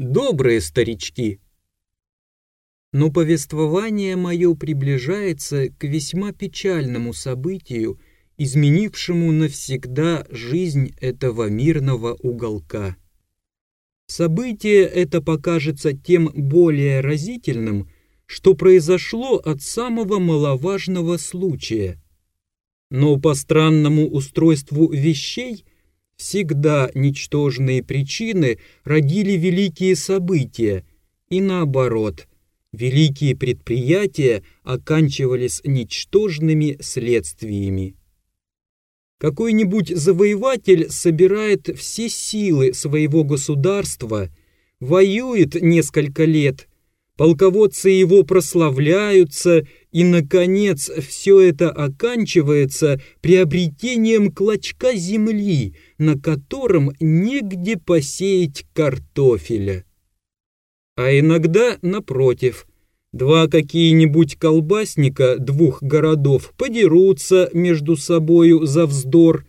добрые старички. Но повествование мое приближается к весьма печальному событию, изменившему навсегда жизнь этого мирного уголка. Событие это покажется тем более разительным, что произошло от самого маловажного случая. Но по странному устройству вещей всегда ничтожные причины родили великие события, и наоборот, великие предприятия оканчивались ничтожными следствиями. Какой-нибудь завоеватель собирает все силы своего государства, воюет несколько лет, полководцы его прославляются, и, наконец, все это оканчивается приобретением клочка земли, на котором негде посеять картофеля. А иногда, напротив, Два какие-нибудь колбасника двух городов подерутся между собою за вздор,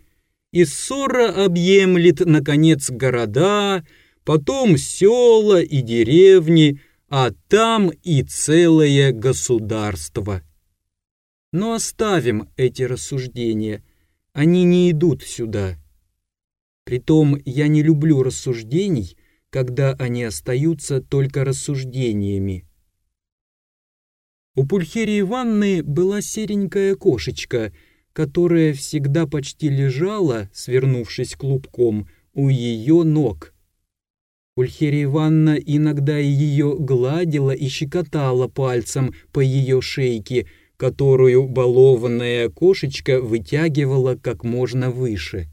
и ссора объемлет, наконец, города, потом села и деревни, а там и целое государство. Но оставим эти рассуждения, они не идут сюда. Притом я не люблю рассуждений, когда они остаются только рассуждениями. У Пульхерии Ивановны была серенькая кошечка, которая всегда почти лежала, свернувшись клубком, у ее ног. Пульхерия Ивановна иногда ее гладила и щекотала пальцем по ее шейке, которую балованная кошечка вытягивала как можно выше.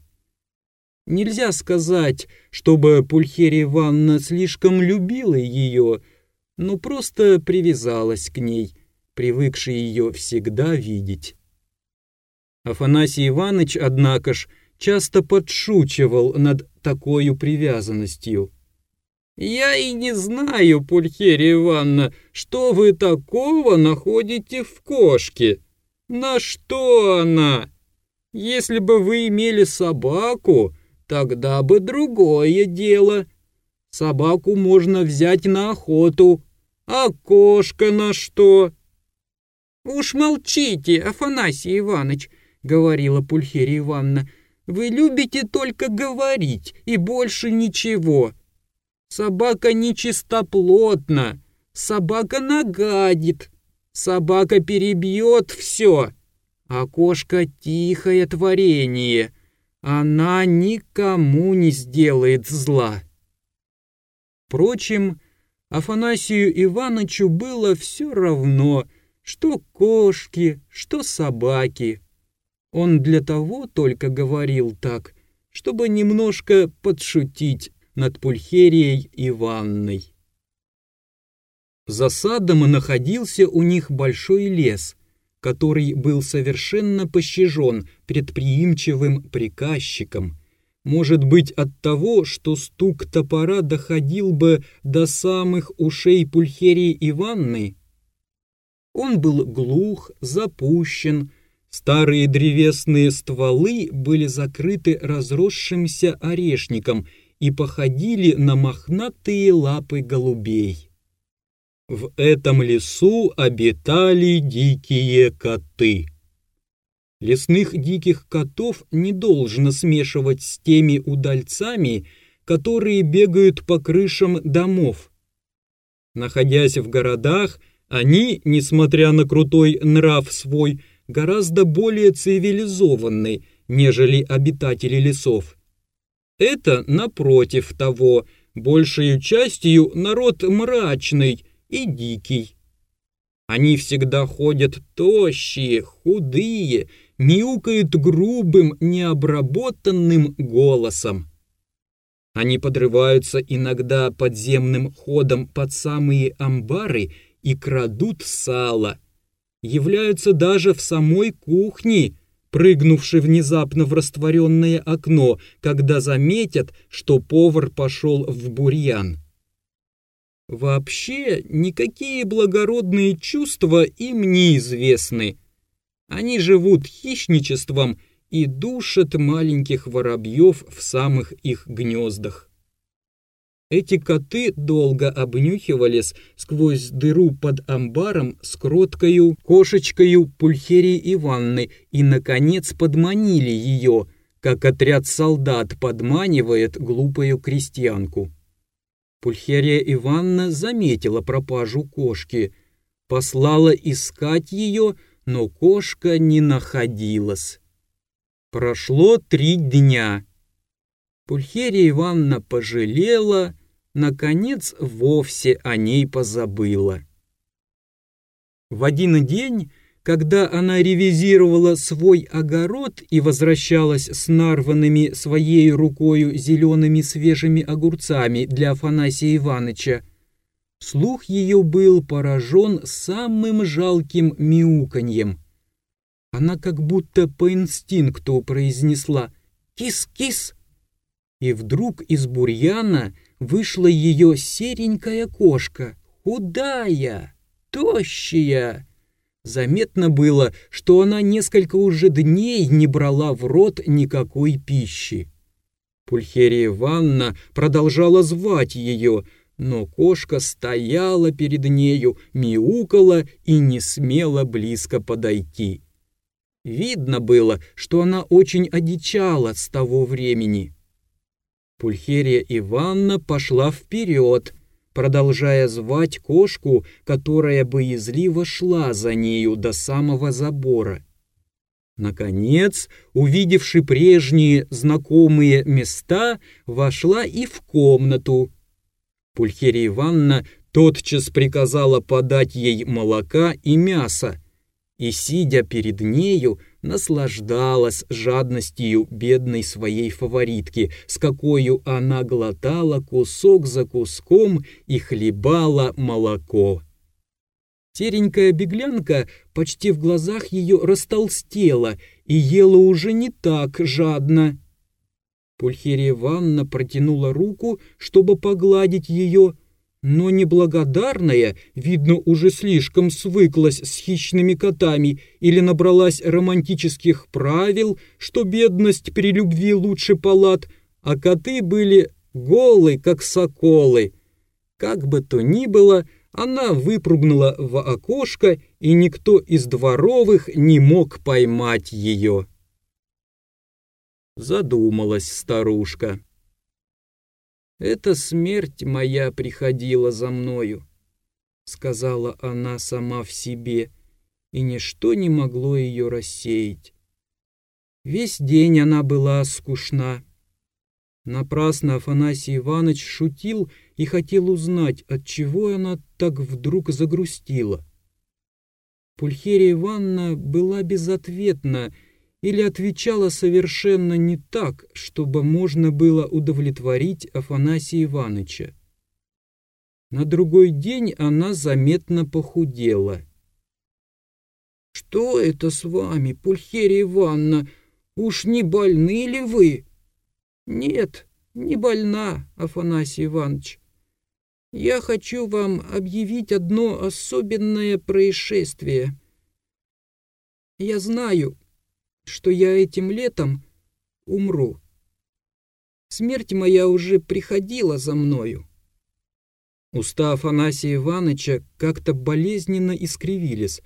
Нельзя сказать, чтобы Пульхерия Ивановна слишком любила ее, но просто привязалась к ней – привыкший ее всегда видеть. Афанасий Иванович, однако ж, часто подшучивал над такой привязанностью. «Я и не знаю, Пульхерия Ивановна, что вы такого находите в кошке. На что она? Если бы вы имели собаку, тогда бы другое дело. Собаку можно взять на охоту, а кошка на что?» «Уж молчите, Афанасий Иванович», — говорила Пульхерия Ивановна, «вы любите только говорить и больше ничего. Собака нечистоплотна, собака нагадит, собака перебьет все, а кошка тихое творение, она никому не сделает зла». Впрочем, Афанасию Ивановичу было все равно — что кошки, что собаки. Он для того только говорил так, чтобы немножко подшутить над Пульхерией Иванной. За садом находился у них большой лес, который был совершенно пощажен предприимчивым приказчиком. Может быть от того, что стук топора доходил бы до самых ушей Пульхерии Иванны, он был глух, запущен, старые древесные стволы были закрыты разросшимся орешником и походили на мохнатые лапы голубей. В этом лесу обитали дикие коты. Лесных диких котов не должно смешивать с теми удальцами, которые бегают по крышам домов. Находясь в городах, они, несмотря на крутой нрав свой, гораздо более цивилизованны, нежели обитатели лесов. Это, напротив того, большей частью народ мрачный и дикий. Они всегда ходят тощие, худые, мяукают грубым, необработанным голосом. Они подрываются иногда подземным ходом под самые амбары и крадут сало. Являются даже в самой кухне, прыгнувши внезапно в растворенное окно, когда заметят, что повар пошел в бурьян. Вообще никакие благородные чувства им неизвестны. Они живут хищничеством и душат маленьких воробьев в самых их гнездах. Эти коты долго обнюхивались сквозь дыру под амбаром с кроткою кошечкою Пульхерии Иванны и, наконец, подманили ее, как отряд солдат подманивает глупую крестьянку. Пульхерия Ивановна заметила пропажу кошки, послала искать ее, но кошка не находилась. Прошло три дня. Пульхерия Ивановна пожалела, наконец вовсе о ней позабыла. В один день, когда она ревизировала свой огород и возвращалась с нарванными своей рукою зелеными свежими огурцами для Афанасия Ивановича, слух ее был поражен самым жалким мяуканьем. Она как будто по инстинкту произнесла «Кис-кис!» И вдруг из бурьяна вышла ее серенькая кошка, худая, тощая. Заметно было, что она несколько уже дней не брала в рот никакой пищи. Пульхерия Ивановна продолжала звать ее, но кошка стояла перед нею, мяукала и не смела близко подойти. Видно было, что она очень одичала с того времени. Пульхерия Ивановна пошла вперед, продолжая звать кошку, которая боязливо шла за нею до самого забора. Наконец, увидевши прежние знакомые места, вошла и в комнату. Пульхерия Ивановна тотчас приказала подать ей молока и мясо, и, сидя перед нею, наслаждалась жадностью бедной своей фаворитки, с какой она глотала кусок за куском и хлебала молоко. Серенькая беглянка почти в глазах ее растолстела и ела уже не так жадно. Пульхерия Ивановна протянула руку, чтобы погладить ее, но неблагодарная, видно, уже слишком свыклась с хищными котами или набралась романтических правил, что бедность при любви лучше палат, а коты были голы, как соколы. Как бы то ни было, она выпрыгнула в окошко, и никто из дворовых не мог поймать ее. Задумалась старушка. «Это смерть моя приходила за мною», — сказала она сама в себе, и ничто не могло ее рассеять. Весь день она была скучна. Напрасно Афанасий Иванович шутил и хотел узнать, отчего она так вдруг загрустила. Пульхерия Ивановна была безответна или отвечала совершенно не так, чтобы можно было удовлетворить Афанасия Ивановича. На другой день она заметно похудела. «Что это с вами, Пульхерия Ивановна? Уж не больны ли вы?» «Нет, не больна, Афанасий Иванович. Я хочу вам объявить одно особенное происшествие. Я знаю, что я этим летом умру. Смерть моя уже приходила за мною. Уста Афанасия Ивановича как-то болезненно искривились.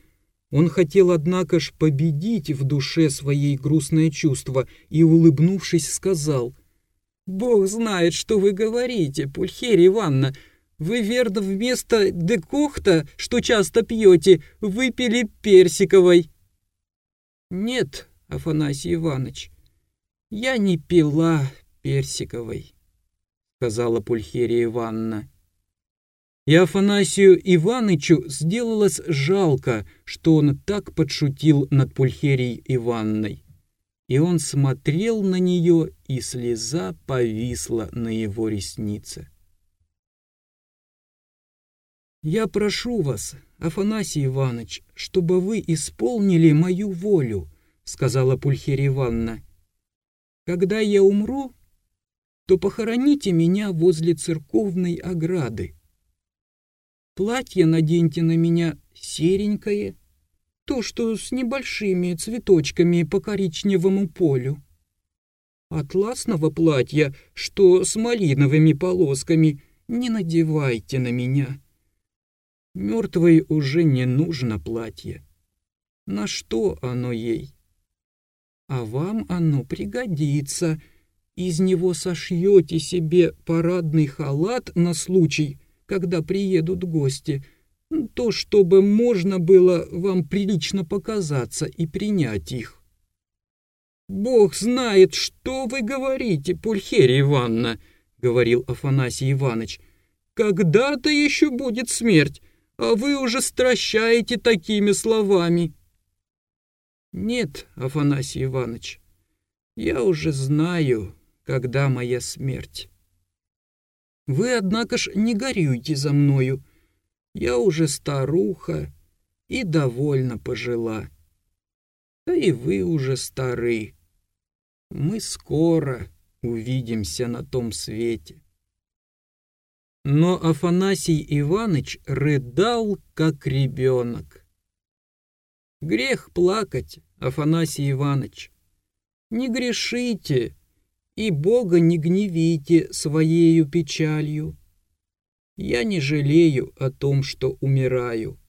Он хотел, однако ж, победить в душе своей грустное чувство и, улыбнувшись, сказал, «Бог знает, что вы говорите, Пульхерия Ивановна. Вы, верно, вместо декохта, что часто пьете, выпили персиковой». «Нет, Афанасий Иванович, я не пила персиковой, сказала Пульхерия Ивановна. И Афанасию Иванычу сделалось жалко, что он так подшутил над Пульхерией Ивановной. И он смотрел на нее, и слеза повисла на его реснице. «Я прошу вас, Афанасий Иванович, чтобы вы исполнили мою волю», — сказала Пульхерия Ивановна. «Когда я умру, то похороните меня возле церковной ограды. Платье наденьте на меня серенькое, то, что с небольшими цветочками по коричневому полю. Атласного платья, что с малиновыми полосками, не надевайте на меня. Мертвой уже не нужно платье. На что оно ей? А вам оно пригодится. Из него сошьете себе парадный халат на случай, когда приедут гости. То, чтобы можно было вам прилично показаться и принять их. «Бог знает, что вы говорите, Пульхерия Ивановна», — говорил Афанасий Иванович. «Когда-то еще будет смерть, а вы уже стращаете такими словами». «Нет, Афанасий Иванович, я уже знаю, когда моя смерть. Вы, однако ж, не горюйте за мною. Я уже старуха и довольно пожила. Да и вы уже стары. Мы скоро увидимся на том свете». Но Афанасий Иванович рыдал, как ребенок. Грех плакать, Афанасий Иванович. Не грешите и Бога не гневите своею печалью. Я не жалею о том, что умираю.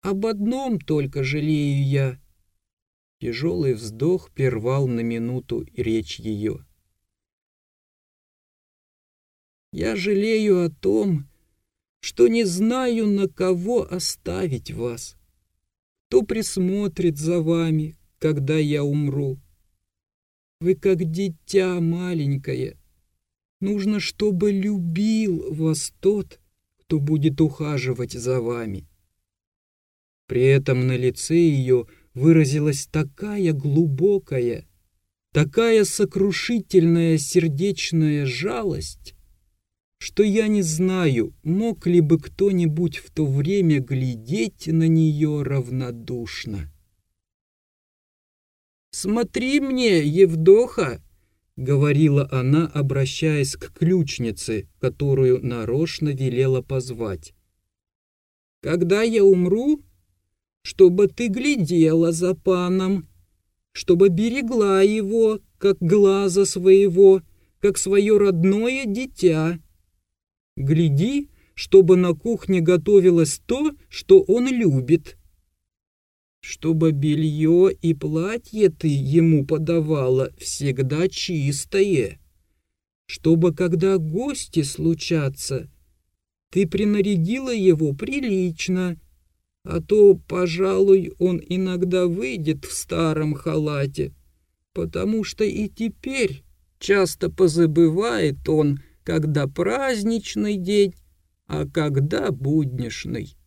Об одном только жалею я. Тяжелый вздох первал на минуту речь ее. Я жалею о том, что не знаю, на кого оставить вас кто присмотрит за вами, когда я умру. Вы как дитя маленькое. Нужно, чтобы любил вас тот, кто будет ухаживать за вами. При этом на лице ее выразилась такая глубокая, такая сокрушительная сердечная жалость, что я не знаю, мог ли бы кто-нибудь в то время глядеть на нее равнодушно. «Смотри мне, Евдоха!» — говорила она, обращаясь к ключнице, которую нарочно велела позвать. «Когда я умру, чтобы ты глядела за паном, чтобы берегла его, как глаза своего, как свое родное дитя» Гляди, чтобы на кухне готовилось то, что он любит. Чтобы белье и платье ты ему подавала всегда чистое. Чтобы, когда гости случатся, ты принарядила его прилично, а то, пожалуй, он иногда выйдет в старом халате, потому что и теперь часто позабывает он, когда праздничный день, а когда буднишный.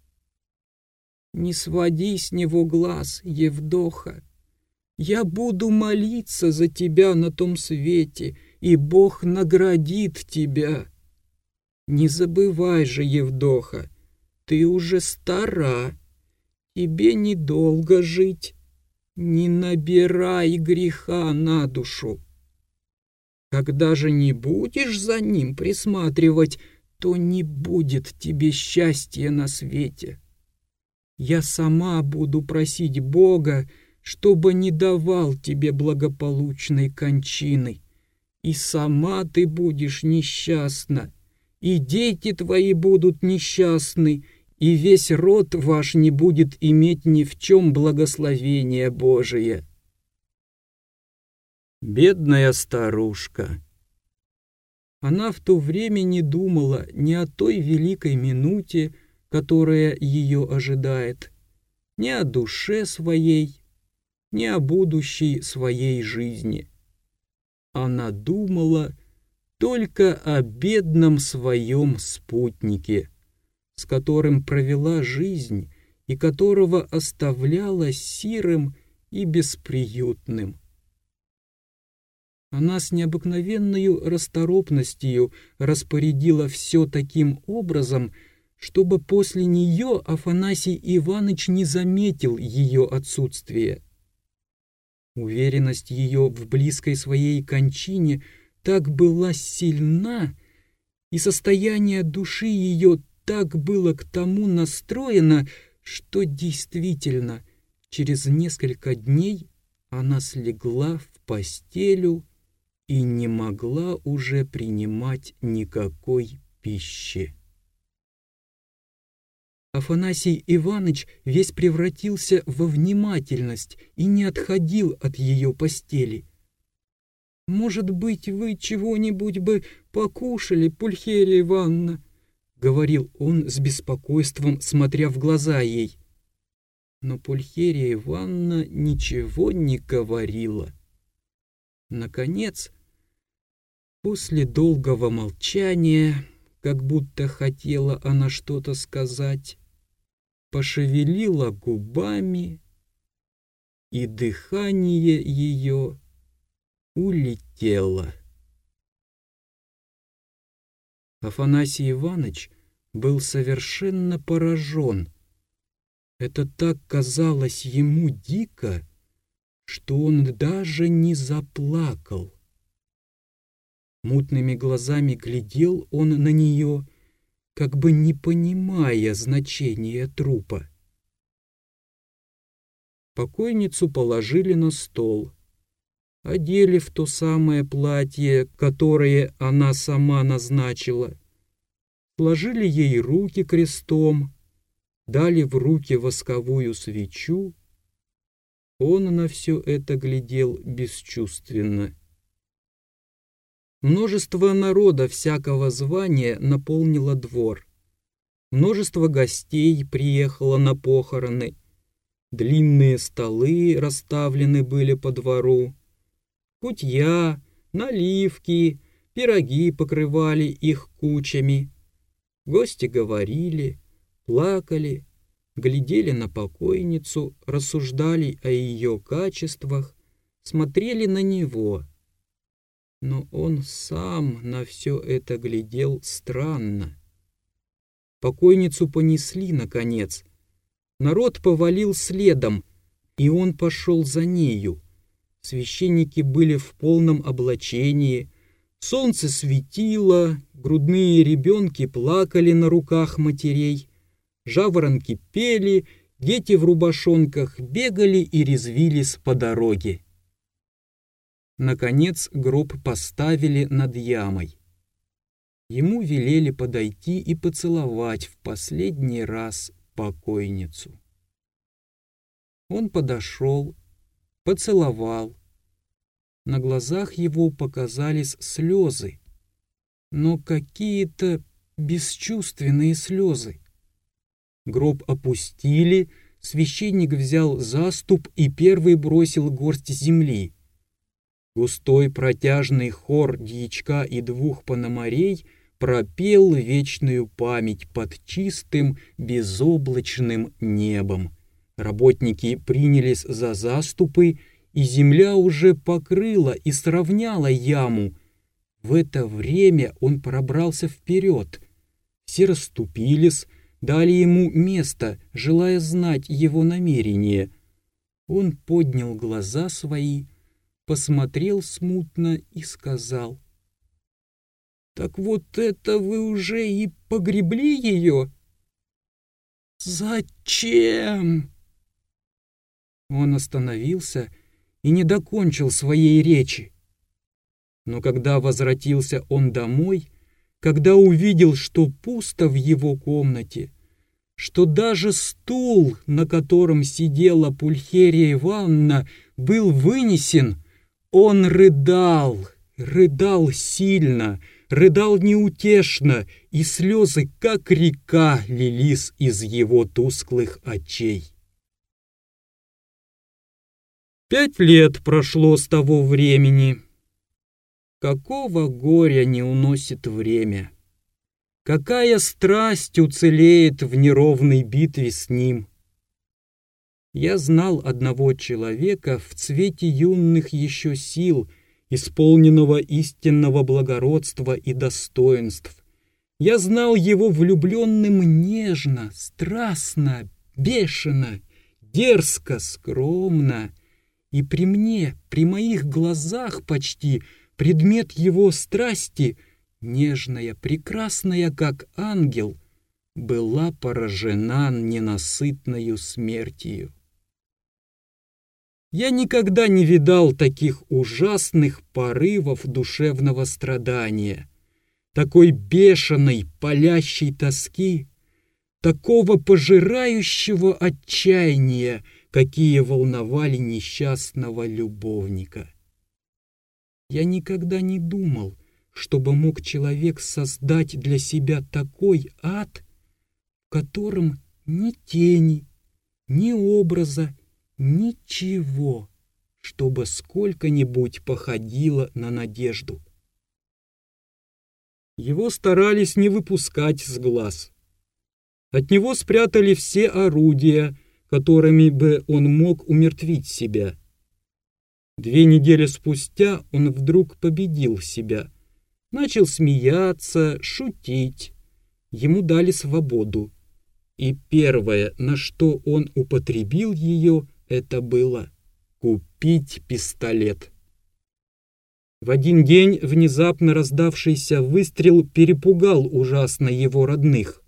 Не своди с него глаз, Евдоха. Я буду молиться за тебя на том свете, и Бог наградит тебя. Не забывай же, Евдоха, ты уже стара, тебе недолго жить. Не набирай греха на душу. Когда же не будешь за ним присматривать, то не будет тебе счастья на свете. Я сама буду просить Бога, чтобы не давал тебе благополучной кончины. И сама ты будешь несчастна, и дети твои будут несчастны, и весь род ваш не будет иметь ни в чем благословения Божия. Бедная старушка. Она в то время не думала ни о той великой минуте, которая ее ожидает, ни о душе своей, ни о будущей своей жизни. Она думала только о бедном своем спутнике, с которым провела жизнь и которого оставляла сирым и бесприютным. Она с необыкновенной расторопностью распорядила все таким образом, чтобы после нее Афанасий Иванович не заметил ее отсутствие. Уверенность ее в близкой своей кончине так была сильна, и состояние души ее так было к тому настроено, что действительно через несколько дней она слегла в постелю и не могла уже принимать никакой пище. Афанасий Иванович весь превратился во внимательность и не отходил от ее постели. «Может быть, вы чего-нибудь бы покушали, Пульхерия Ивановна?» — говорил он с беспокойством, смотря в глаза ей. Но Пульхерия Ивановна ничего не говорила. Наконец, после долгого молчания, как будто хотела она что-то сказать, пошевелила губами, и дыхание ее улетело. Афанасий Иванович был совершенно поражен. Это так казалось ему дико, что он даже не заплакал. Мутными глазами глядел он на нее как бы не понимая значения трупа. Покойницу положили на стол, одели в то самое платье, которое она сама назначила, сложили ей руки крестом, дали в руки восковую свечу. Он на все это глядел бесчувственно. Множество народа всякого звания наполнило двор. Множество гостей приехало на похороны. Длинные столы расставлены были по двору. Кутья, наливки, пироги покрывали их кучами. Гости говорили, плакали, глядели на покойницу, рассуждали о ее качествах, смотрели на него — но он сам на все это глядел странно. Покойницу понесли, наконец. Народ повалил следом, и он пошел за нею. Священники были в полном облачении, солнце светило, грудные ребенки плакали на руках матерей, жаворонки пели, дети в рубашонках бегали и резвились по дороге. Наконец гроб поставили над ямой. Ему велели подойти и поцеловать в последний раз покойницу. Он подошел, поцеловал. На глазах его показались слезы, но какие-то бесчувственные слезы. Гроб опустили, священник взял заступ и первый бросил горсть земли — Густой протяжный хор дьячка и двух пономарей пропел вечную память под чистым безоблачным небом. Работники принялись за заступы, и земля уже покрыла и сравняла яму. В это время он пробрался вперед. Все расступились, дали ему место, желая знать его намерение. Он поднял глаза свои, посмотрел смутно и сказал. «Так вот это вы уже и погребли ее?» «Зачем?» Он остановился и не докончил своей речи. Но когда возвратился он домой, когда увидел, что пусто в его комнате, что даже стул, на котором сидела Пульхерия Ивановна, был вынесен, он рыдал, рыдал сильно, рыдал неутешно, и слезы, как река, лились из его тусклых очей. Пять лет прошло с того времени. Какого горя не уносит время? Какая страсть уцелеет в неровной битве с ним? Я знал одного человека в цвете юных еще сил, исполненного истинного благородства и достоинств. Я знал его влюбленным нежно, страстно, бешено, дерзко, скромно. И при мне, при моих глазах почти, предмет его страсти, нежная, прекрасная, как ангел, была поражена ненасытною смертью. Я никогда не видал таких ужасных порывов душевного страдания, такой бешеной, палящей тоски, такого пожирающего отчаяния, какие волновали несчастного любовника. Я никогда не думал, чтобы мог человек создать для себя такой ад, в котором ни тени, ни образа, ничего, чтобы сколько-нибудь походило на надежду. Его старались не выпускать с глаз. От него спрятали все орудия, которыми бы он мог умертвить себя. Две недели спустя он вдруг победил себя, начал смеяться, шутить. Ему дали свободу. И первое, на что он употребил ее, это было купить пистолет. В один день внезапно раздавшийся выстрел перепугал ужасно его родных.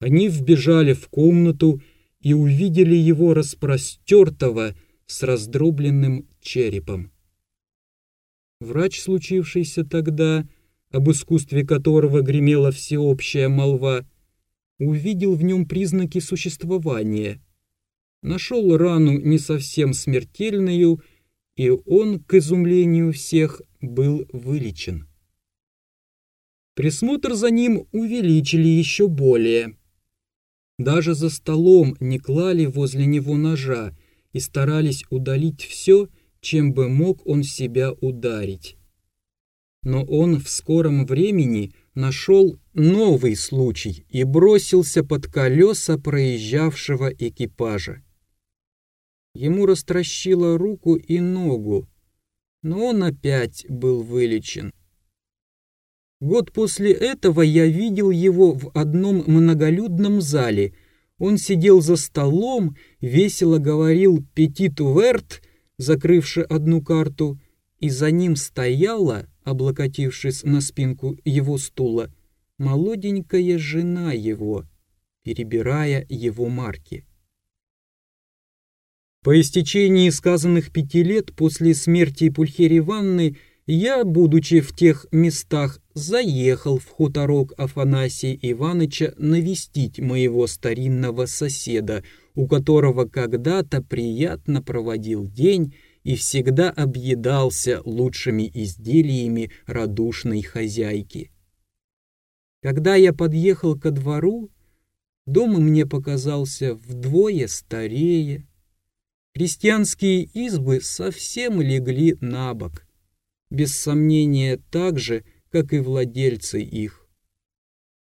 Они вбежали в комнату и увидели его распростертого с раздробленным черепом. Врач, случившийся тогда, об искусстве которого гремела всеобщая молва, увидел в нем признаки существования, нашел рану не совсем смертельную и он, к изумлению всех, был вылечен. Присмотр за ним увеличили еще более. Даже за столом не клали возле него ножа и старались удалить все, чем бы мог он себя ударить. Но он в скором времени нашел новый случай и бросился под колеса проезжавшего экипажа. Ему растращило руку и ногу, но он опять был вылечен. Год после этого я видел его в одном многолюдном зале. Он сидел за столом, весело говорил «Петит Уверт», закрывши одну карту, и за ним стояла, облокотившись на спинку его стула, молоденькая жена его, перебирая его марки. По истечении сказанных пяти лет после смерти Пульхерии Ивановны я, будучи в тех местах, заехал в хуторок Афанасия Иваныча навестить моего старинного соседа, у которого когда-то приятно проводил день и всегда объедался лучшими изделиями радушной хозяйки. Когда я подъехал ко двору, дом мне показался вдвое старее, Крестьянские избы совсем легли на бок, без сомнения так же, как и владельцы их.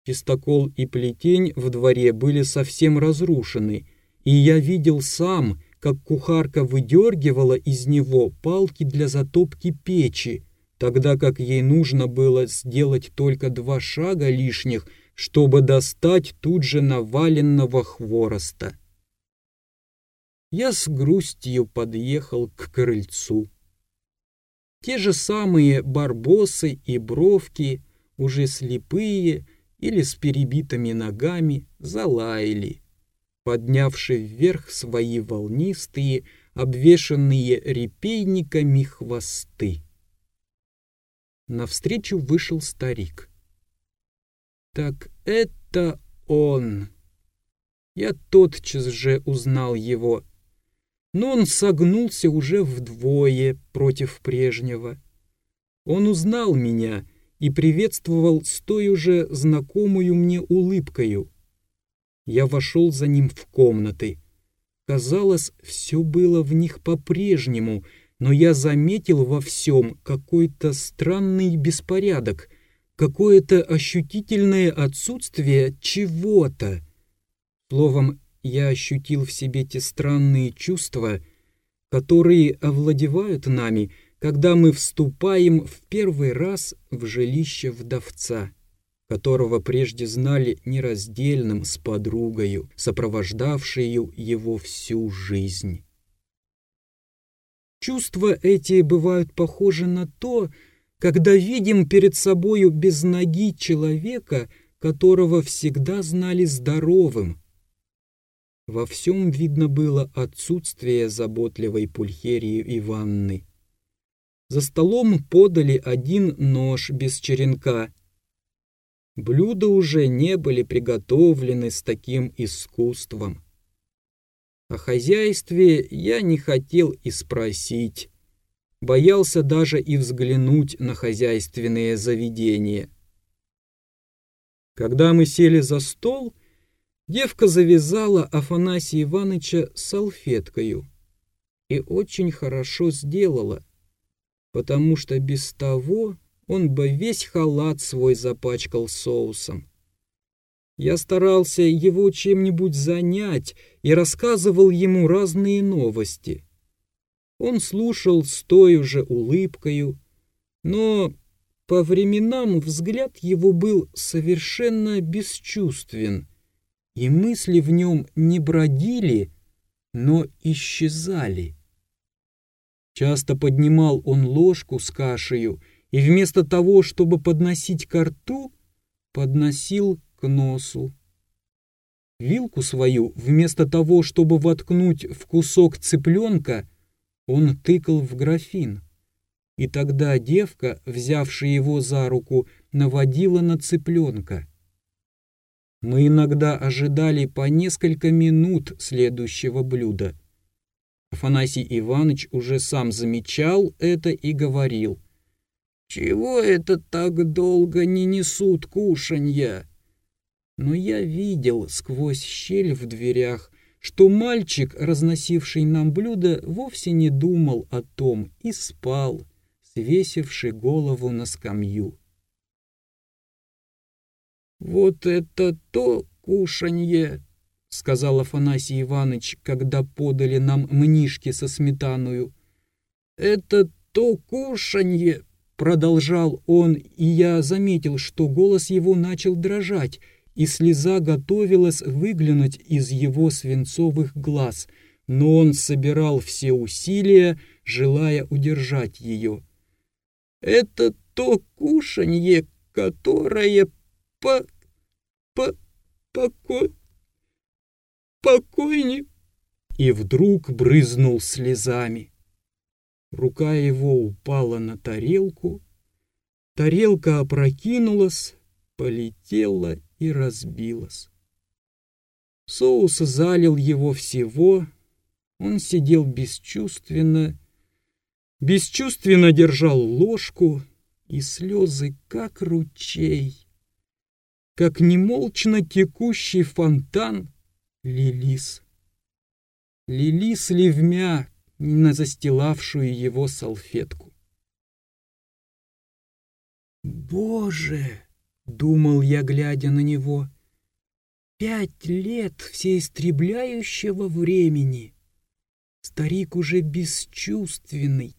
Чистокол и плетень в дворе были совсем разрушены, и я видел сам, как кухарка выдергивала из него палки для затопки печи, тогда как ей нужно было сделать только два шага лишних, чтобы достать тут же наваленного хвороста я с грустью подъехал к крыльцу. Те же самые барбосы и бровки, уже слепые или с перебитыми ногами, залаяли, поднявши вверх свои волнистые, обвешанные репейниками хвосты. Навстречу вышел старик. «Так это он!» Я тотчас же узнал его — но он согнулся уже вдвое против прежнего. Он узнал меня и приветствовал с той уже знакомую мне улыбкою. Я вошел за ним в комнаты. Казалось, все было в них по-прежнему, но я заметил во всем какой-то странный беспорядок, какое-то ощутительное отсутствие чего-то. Словом, я ощутил в себе те странные чувства, которые овладевают нами, когда мы вступаем в первый раз в жилище вдовца, которого прежде знали нераздельным с подругою, сопровождавшею его всю жизнь. Чувства эти бывают похожи на то, когда видим перед собою без ноги человека, которого всегда знали здоровым, во всем видно было отсутствие заботливой Пульхерии Иванны. За столом подали один нож без черенка. Блюда уже не были приготовлены с таким искусством. О хозяйстве я не хотел и спросить. Боялся даже и взглянуть на хозяйственные заведения. Когда мы сели за стол, девка завязала Афанасия Ивановича салфеткою. И очень хорошо сделала, потому что без того он бы весь халат свой запачкал соусом. Я старался его чем-нибудь занять и рассказывал ему разные новости. Он слушал с той же улыбкою, но по временам взгляд его был совершенно бесчувствен, и мысли в нем не бродили, но исчезали. Часто поднимал он ложку с кашею и вместо того, чтобы подносить ко рту, подносил к носу. Вилку свою, вместо того, чтобы воткнуть в кусок цыпленка, он тыкал в графин. И тогда девка, взявшая его за руку, наводила на цыпленка. Мы иногда ожидали по несколько минут следующего блюда. Афанасий Иванович уже сам замечал это и говорил. «Чего это так долго не несут кушанья?» Но я видел сквозь щель в дверях, что мальчик, разносивший нам блюдо, вовсе не думал о том и спал, свесивший голову на скамью. «Вот это то кушанье!» — сказал Афанасий Иванович, когда подали нам мнишки со сметаною. «Это то кушанье!» — продолжал он, и я заметил, что голос его начал дрожать, и слеза готовилась выглянуть из его свинцовых глаз, но он собирал все усилия, желая удержать ее. «Это то кушанье, которое по... по... покой... покойник...» И вдруг брызнул слезами. Рука его упала на тарелку, тарелка опрокинулась, полетела и разбилась. Соус залил его всего, он сидел бесчувственно, бесчувственно держал ложку, и слезы, как ручей, как немолчно текущий фонтан, лились. Лились ливмя на застилавшую его салфетку. «Боже!» Думал я, глядя на него. Пять лет всеистребляющего времени. Старик уже бесчувственный.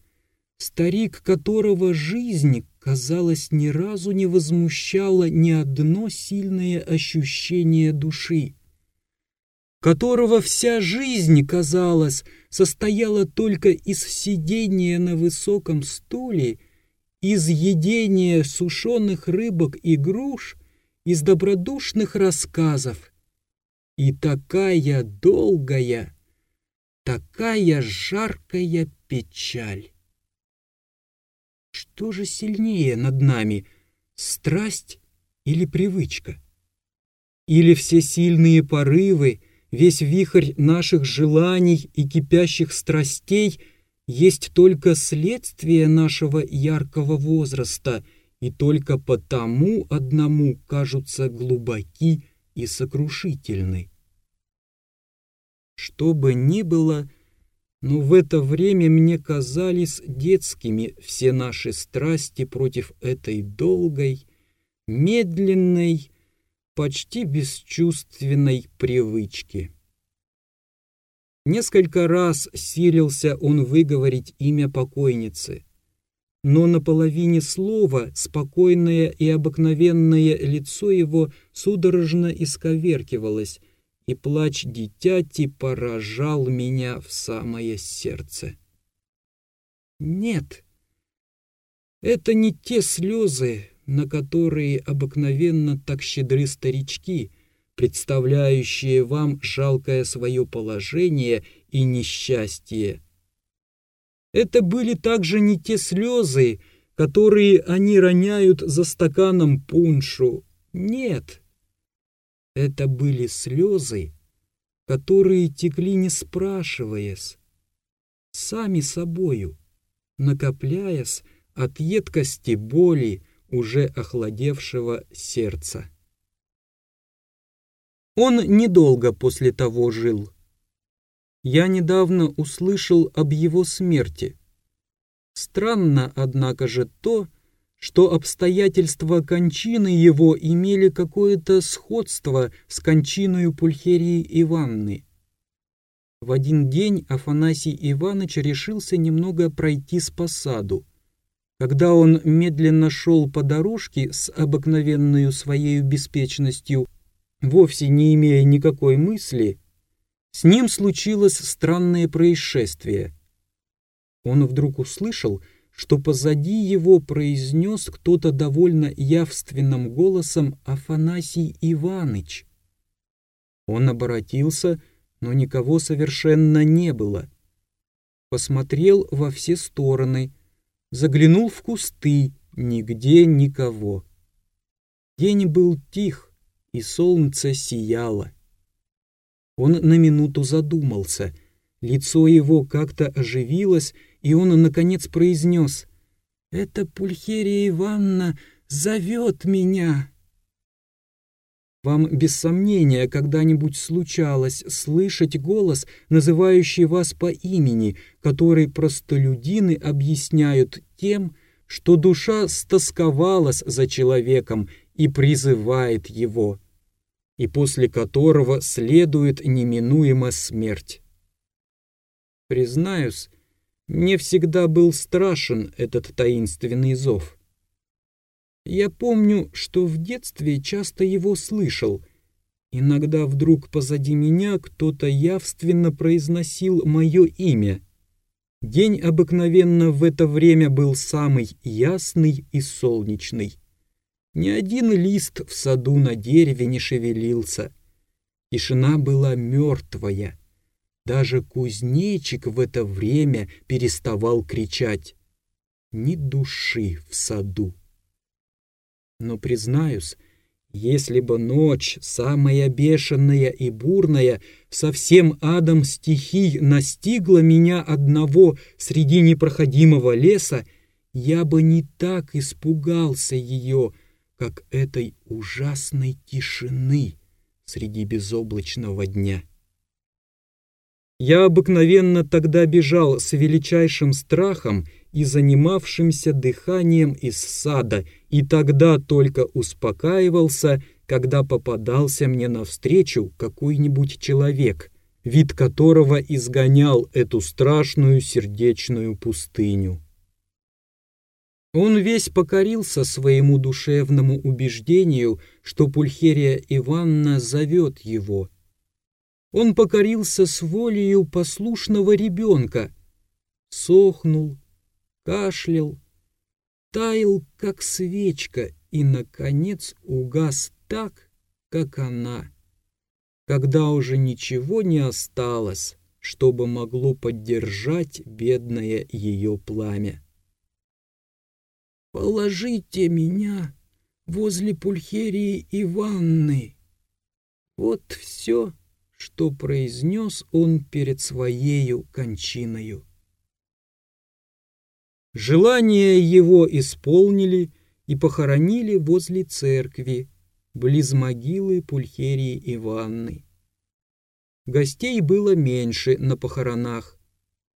Старик, которого жизнь, казалось, ни разу не возмущала ни одно сильное ощущение души которого вся жизнь, казалось, состояла только из сидения на высоком стуле из едения сушеных рыбок и груш, из добродушных рассказов. И такая долгая, такая жаркая печаль. Что же сильнее над нами, страсть или привычка? Или все сильные порывы, весь вихрь наших желаний и кипящих страстей — есть только следствие нашего яркого возраста и только потому одному кажутся глубоки и сокрушительны. Что бы ни было, но в это время мне казались детскими все наши страсти против этой долгой, медленной, почти бесчувственной привычки. Несколько раз силился он выговорить имя покойницы, но на половине слова спокойное и обыкновенное лицо его судорожно исковеркивалось, и плач дитяти поражал меня в самое сердце. Нет, это не те слезы, на которые обыкновенно так щедры старички — представляющие вам жалкое свое положение и несчастье. Это были также не те слезы, которые они роняют за стаканом пуншу. Нет, это были слезы, которые текли не спрашиваясь, сами собою, накопляясь от едкости боли уже охладевшего сердца. Он недолго после того жил. Я недавно услышал об его смерти. Странно, однако же, то, что обстоятельства кончины его имели какое-то сходство с кончиной Пульхерии Иванны. В один день Афанасий Иванович решился немного пройти по саду. Когда он медленно шел по дорожке с обыкновенной своей беспечностью, вовсе не имея никакой мысли, с ним случилось странное происшествие. Он вдруг услышал, что позади его произнес кто-то довольно явственным голосом Афанасий Иваныч. Он обратился, но никого совершенно не было. Посмотрел во все стороны, заглянул в кусты, нигде никого. День был тих, и солнце сияло. Он на минуту задумался, лицо его как-то оживилось, и он, наконец, произнес «Это Пульхерия Ивановна зовет меня». Вам без сомнения когда-нибудь случалось слышать голос, называющий вас по имени, который простолюдины объясняют тем, что душа стосковалась за человеком и призывает его, и после которого следует неминуемо смерть. Признаюсь, мне всегда был страшен этот таинственный зов. Я помню, что в детстве часто его слышал. Иногда вдруг позади меня кто-то явственно произносил мое имя. День обыкновенно в это время был самый ясный и солнечный. Ни один лист в саду на дереве не шевелился. Тишина была мертвая. Даже кузнечик в это время переставал кричать. Ни души в саду. Но, признаюсь, если бы ночь, самая бешеная и бурная, со всем адом стихий настигла меня одного среди непроходимого леса, я бы не так испугался ее, как этой ужасной тишины среди безоблачного дня. Я обыкновенно тогда бежал с величайшим страхом и занимавшимся дыханием из сада, и тогда только успокаивался, когда попадался мне навстречу какой-нибудь человек, вид которого изгонял эту страшную сердечную пустыню. Он весь покорился своему душевному убеждению, что Пульхерия Ивановна зовет его — он покорился с волею послушного ребенка, сохнул, кашлял, таял, как свечка, и, наконец, угас так, как она, когда уже ничего не осталось, чтобы могло поддержать бедное ее пламя. «Положите меня возле Пульхерии Иванны. Вот все, что произнес он перед своею кончиною. Желание его исполнили и похоронили возле церкви, близ могилы Пульхерии Иванны. Гостей было меньше на похоронах,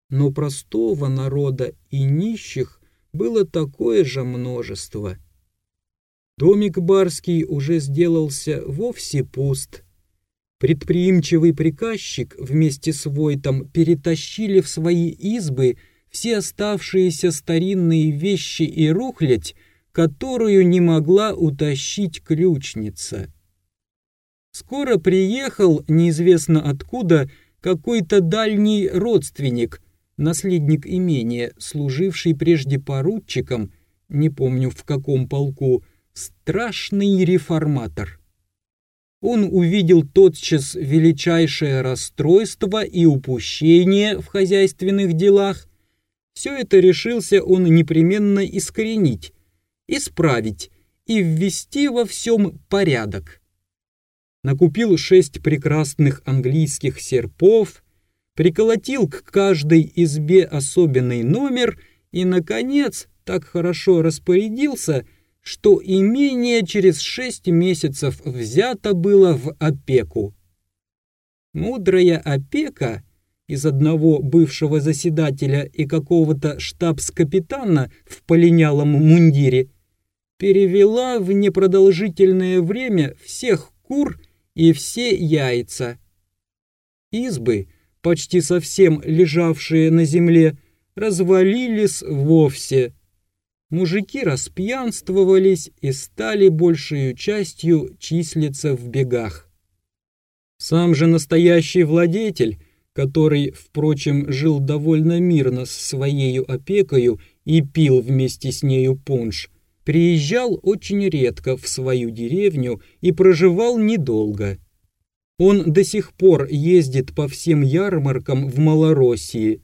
но простого народа и нищих было такое же множество. Домик барский уже сделался вовсе пуст — Предприимчивый приказчик вместе с Войтом перетащили в свои избы все оставшиеся старинные вещи и рухлядь, которую не могла утащить ключница. Скоро приехал, неизвестно откуда, какой-то дальний родственник, наследник имения, служивший прежде поручиком, не помню в каком полку, страшный реформатор он увидел тотчас величайшее расстройство и упущение в хозяйственных делах, все это решился он непременно искоренить, исправить и ввести во всем порядок. Накупил шесть прекрасных английских серпов, приколотил к каждой избе особенный номер и, наконец, так хорошо распорядился, что имение через шесть месяцев взято было в опеку. Мудрая опека из одного бывшего заседателя и какого-то штабс-капитана в полинялом мундире перевела в непродолжительное время всех кур и все яйца. Избы, почти совсем лежавшие на земле, развалились вовсе. Мужики распьянствовались и стали большей частью числиться в бегах. Сам же настоящий владетель, который, впрочем, жил довольно мирно с своей опекою и пил вместе с нею пунш, приезжал очень редко в свою деревню и проживал недолго. Он до сих пор ездит по всем ярмаркам в Малороссии,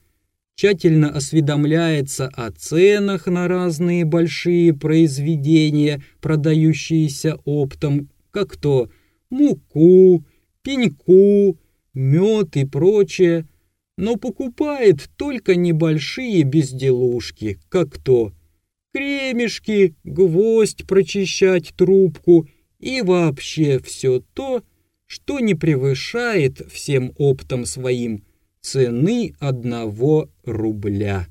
тщательно осведомляется о ценах на разные большие произведения, продающиеся оптом, как то муку, пеньку, мед и прочее, но покупает только небольшие безделушки, как то кремешки, гвоздь прочищать трубку и вообще все то, что не превышает всем оптом своим цены одного рубля.